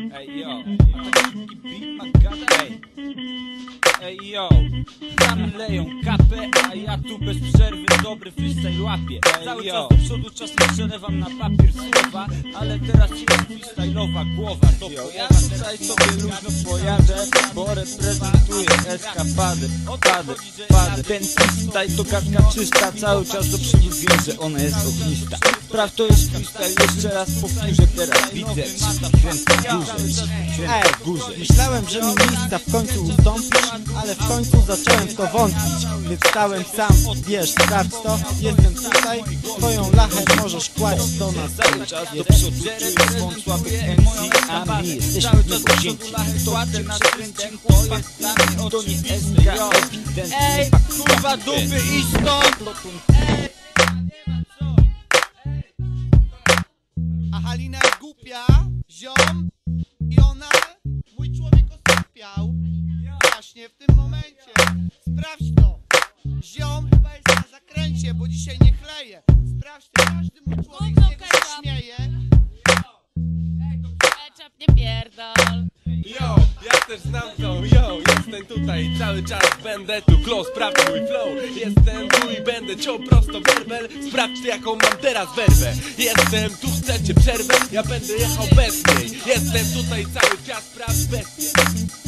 Ej, yo, ej. Ej, yo, tam leją kapę, a ja tu bez przerwy dobry freestyle łapię. Cały czas do przodu, czasem przelewam na papier słowa, ale teraz jest freestyle'owa głowa. To ja tutaj sobie luźno pojadę, bo reprezentuję eskapadę, padę, padę. Ten freestyle to gadka czysta, cały czas do przodu wiem, że ona jest ognista. Praw to jest freestyle, jeszcze raz powtórzę, teraz widzę trzy kręcę w górze, kręcę w górze. Myślałem, że mi miejsca w końcu ustąpisz, ale w końcu zacząłem w to wątpić. Więc stałem sam, wiesz, sprawdź to, jestem tutaj, twoją lachę możesz kłaść do nas. Cały czas do przodu czuję swą słabych MC, a my jesteśmy niepowzięci. To cię przekręcił chłopak, dla mnie to nie SK, ewidentnie Ej, kurwa dupy i stąd! A Halina jest głupia, ziom, i ona, mój człowiek osypiał. Właśnie w tym momencie. Sprawdź to. Ziom chyba jest na zakręcie, bo dzisiaj nie chleje. Sprawdź to, każdy mój człowiek z niego się śmieje. Ketchup, nie pierdol. Yo, ja też znam tą, yo, jestem tutaj cały czas, będę tu close, sprawdź mój flow Jestem tu i będę ciął prosto werbel, sprawdźcie jaką mam teraz werbę Jestem tu, chcecie przerwę, ja będę jechał bez niej. Jestem tutaj cały czas, sprawdź bestię